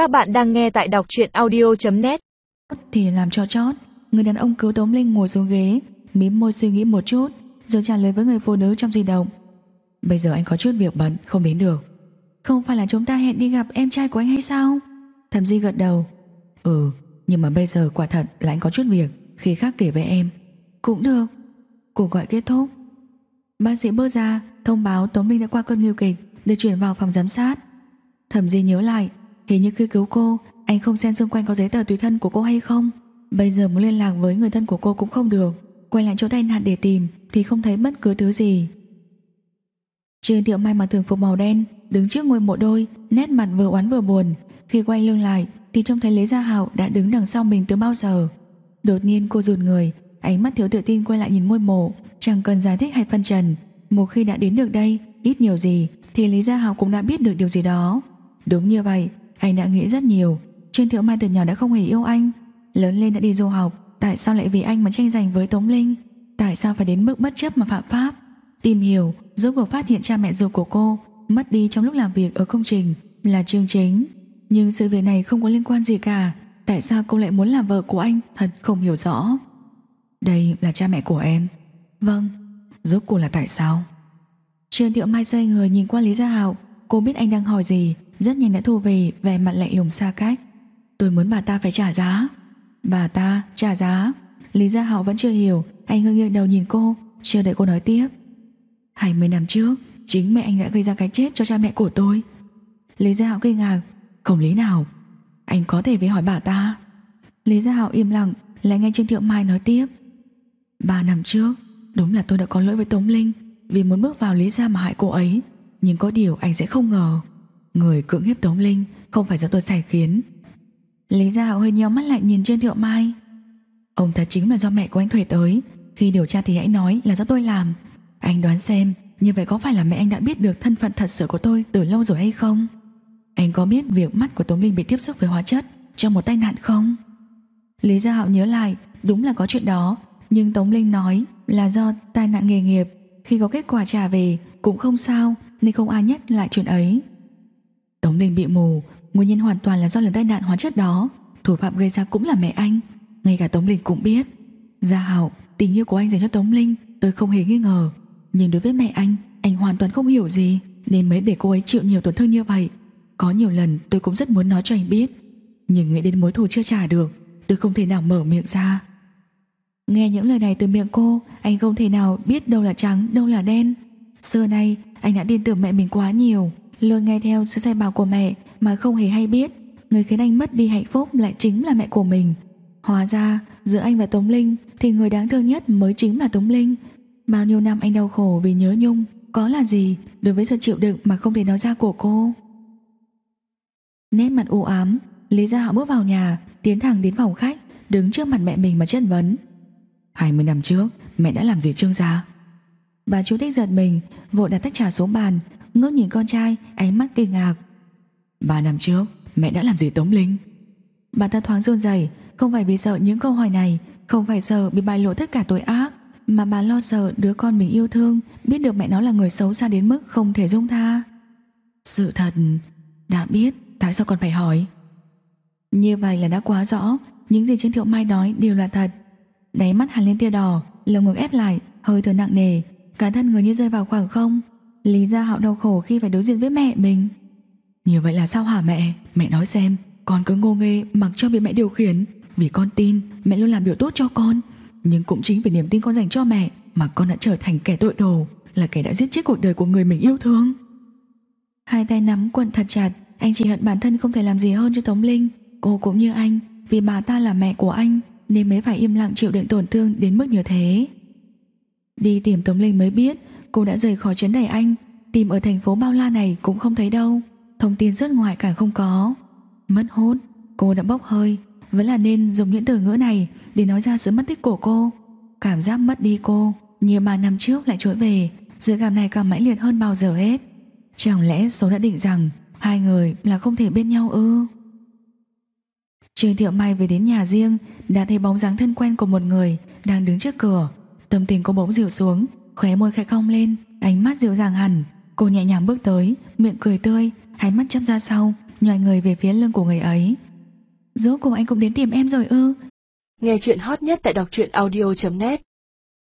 Các bạn đang nghe tại đọc truyện audio.net Thì làm cho chót. Người đàn ông cứu Tống Linh ngồi xuống ghế, Mím môi suy nghĩ một chút, Rồi trả lời với người phụ nữ trong di động. Bây giờ anh có chút việc bận, không đến được. Không phải là chúng ta hẹn đi gặp em trai của anh hay sao? Thẩm Di gật đầu. Ừ nhưng mà bây giờ quả thật là anh có chút việc, Khi khác kể với em. Cũng được. Cuộc gọi kết thúc. Bác sĩ bước ra, thông báo Tống Minh đã qua cơn nguy kịch, Được chuyển vào phòng giám sát. Thẩm Di nhớ lại Hình như khi cứu cô, Anh không xem xung quanh có giấy tờ tùy thân của cô hay không. Bây giờ muốn liên lạc với người thân của cô cũng không được. Quay lại chỗ tai nạn để tìm, Thì không thấy bất cứ thứ gì. Trương Thiệu may mặc thường phục màu đen, Đứng trước ngôi mộ đôi, Nét mặt vừa oán vừa buồn. Khi quay lưng lại, thì trông thấy Lý Gia Hạo đã đứng đằng sau mình từ bao giờ. Đột nhiên cô rụt người, Ánh mắt thiếu tự tin quay lại nhìn ngôi mộ. Chẳng cần giải thích hay phân trần, Một khi đã đến được đây, Ít nhiều gì, Thì Lý Gia Hạo cũng đã biết được điều gì đó. Đúng như vậy anh đã nghĩ rất nhiều. Trương Thiệu Mai từ nhỏ đã không hề yêu anh. Lớn lên đã đi du học, Tại sao lại vì anh mà tranh giành với Tống Linh? Tại sao phải đến mức bất chấp mà phạm pháp? Tìm hiểu Giúp cuộc phát hiện cha mẹ ruột của cô, Mất đi trong lúc làm việc ở công trình, Là Trương Chính. Nhưng sự việc này không có liên quan gì cả. Tại sao cô lại muốn làm vợ của anh? Thật không hiểu rõ. Đây là cha mẹ của em. Vâng. Rốt cuộc là tại sao? Trương Thiệu Mai xoay người nhìn qua Lý Gia Hạo. Cô biết anh đang hỏi gì. Rất nhanh đã thu về vẻ mặt lạnh lùng xa cách. Tôi muốn bà ta phải trả giá. Bà ta trả giá? Lý Gia Hạo vẫn chưa hiểu. Anh hơi nghiêng đầu nhìn cô Chưa đợi cô nói tiếp. 20 năm trước, Chính mẹ anh đã gây ra cái chết cho cha mẹ của tôi. Lý Gia Hạo kinh ngạc. Không lý nào. Anh có thể về hỏi bà ta. Lý Gia Hạo im lặng, Lại nghe Trương Thiệu Mai nói tiếp. Ba năm trước, Đúng là tôi đã có lỗi với Tống Linh Vì muốn bước vào Lý Gia mà hại cô ấy. Nhưng có điều anh sẽ không ngờ. Người cưỡng hiếp Tống Linh, Không phải do tôi sai khiến. Lý Gia Hạo hơi nhíu mắt lại nhìn trên Thiệu Mai. Ông ta chính là do mẹ của anh thuê tới. Khi điều tra thì hãy nói là do tôi làm. Anh đoán xem, Như vậy có phải là mẹ anh đã biết được thân phận thật sự của tôi Từ lâu rồi hay không? Anh có biết việc mắt của Tống Linh bị tiếp xúc với hóa chất Trong một tai nạn không? Lý Gia Hạo nhớ lại, Đúng là có chuyện đó. Nhưng Tống Linh nói là do tai nạn nghề nghiệp. Khi có kết quả trả về, Cũng không sao, Nên không ai nhắc lại chuyện ấy. Tống Linh bị mù Nguyên nhân hoàn toàn là do lần tai nạn hóa chất đó. Thủ phạm gây ra cũng là mẹ anh. Ngay cả Tống Linh cũng biết. Gia Hảo, tình yêu của anh dành cho Tống Linh Tôi không hề nghi ngờ. Nhưng đối với mẹ anh, anh hoàn toàn không hiểu gì Nên mới để cô ấy chịu nhiều tổn thương như vậy. Có nhiều lần tôi cũng rất muốn nói cho anh biết Nhưng nghĩ đến mối thù chưa trả được Tôi không thể nào mở miệng ra. Nghe những lời này từ miệng cô Anh không thể nào biết đâu là trắng Đâu là đen. Xưa nay anh đã tin tưởng mẹ mình quá nhiều. Luôn nghe theo sự sai bảo của mẹ Mà không hề hay biết. Người khiến anh mất đi hạnh phúc lại chính là mẹ của mình. Hóa ra, giữa anh và Tống Linh Thì người đáng thương nhất mới chính là Tống Linh. Bao nhiêu năm anh đau khổ vì nhớ Nhung, Có là gì đối với sự chịu đựng Mà không thể nói ra của cô? Nét mặt u ám, Lý Gia Hạo bước vào nhà, Tiến thẳng đến phòng khách, Đứng trước mặt mẹ mình mà chất vấn. 20 năm trước, mẹ đã làm gì Trương gia? Bà chú thích giật mình, Vội đặt tách trà xuống bàn Ngước nhìn con trai, ánh mắt kinh ngạc. Ba năm trước, mẹ đã làm gì Tống Linh? Bà ta thoáng run rẩy, Không phải vì sợ những câu hỏi này, Không phải sợ bị bại lộ tất cả tội ác, Mà bà lo sợ đứa con mình yêu thương, Biết được mẹ nó là người xấu xa đến mức không thể dung tha. Sự thật Đã biết, tại sao còn phải hỏi? Như vậy là đã quá rõ, Những gì trên thiệu mai nói đều là thật. Đáy mắt hẳn lên tia đỏ, Lồng ngực ép lại, hơi thở nặng nề, Cả thân người như rơi vào khoảng không. Lý Gia Hạo đau khổ khi phải đối diện với mẹ mình. Như vậy là sao hả mẹ? Mẹ nói xem, Con cứ ngô nghê mặc cho bị mẹ điều khiển. Vì con tin mẹ luôn làm điều tốt cho con. Nhưng cũng chính vì niềm tin con dành cho mẹ Mà con đã trở thành kẻ tội đồ, Là kẻ đã giết chết cuộc đời của người mình yêu thương. Hai tay nắm quần thật chặt, Anh chỉ hận bản thân không thể làm gì hơn cho Tống Linh. Cô cũng như anh, Vì bà ta là mẹ của anh, Nên mới phải im lặng chịu đựng tổn thương đến mức như thế. Đi tìm Tống Linh mới biết Cô đã rời khỏi chấn đẩy anh. Tìm ở thành phố bao la này cũng không thấy đâu. Thông tin rất ngoại càng không có. Mất hốt Cô đã bốc hơi. Vẫn là nên dùng những từ ngữ này Để nói ra sự mất tích của cô. Cảm giác mất đi cô Như ba năm trước lại trỗi về. Dự cảm này càng mãnh liệt hơn bao giờ hết. Chẳng lẽ số đã định rằng Hai người là không thể bên nhau ư? Trương Thiệu Mai về đến nhà riêng, Đã thấy bóng dáng thân quen của một người Đang đứng trước cửa. Tâm tình cô bỗng dịu xuống. Khóe môi khẽ cong lên, Ánh mắt dịu dàng hẳn. Cô nhẹ nhàng bước tới, Miệng cười tươi, Hai mắt chớp ra sau Nhòi người về phía lưng của người ấy. Rốt cùng anh cũng đến tìm em rồi ư? Nghe chuyện hot nhất tại đọc truyện audio.net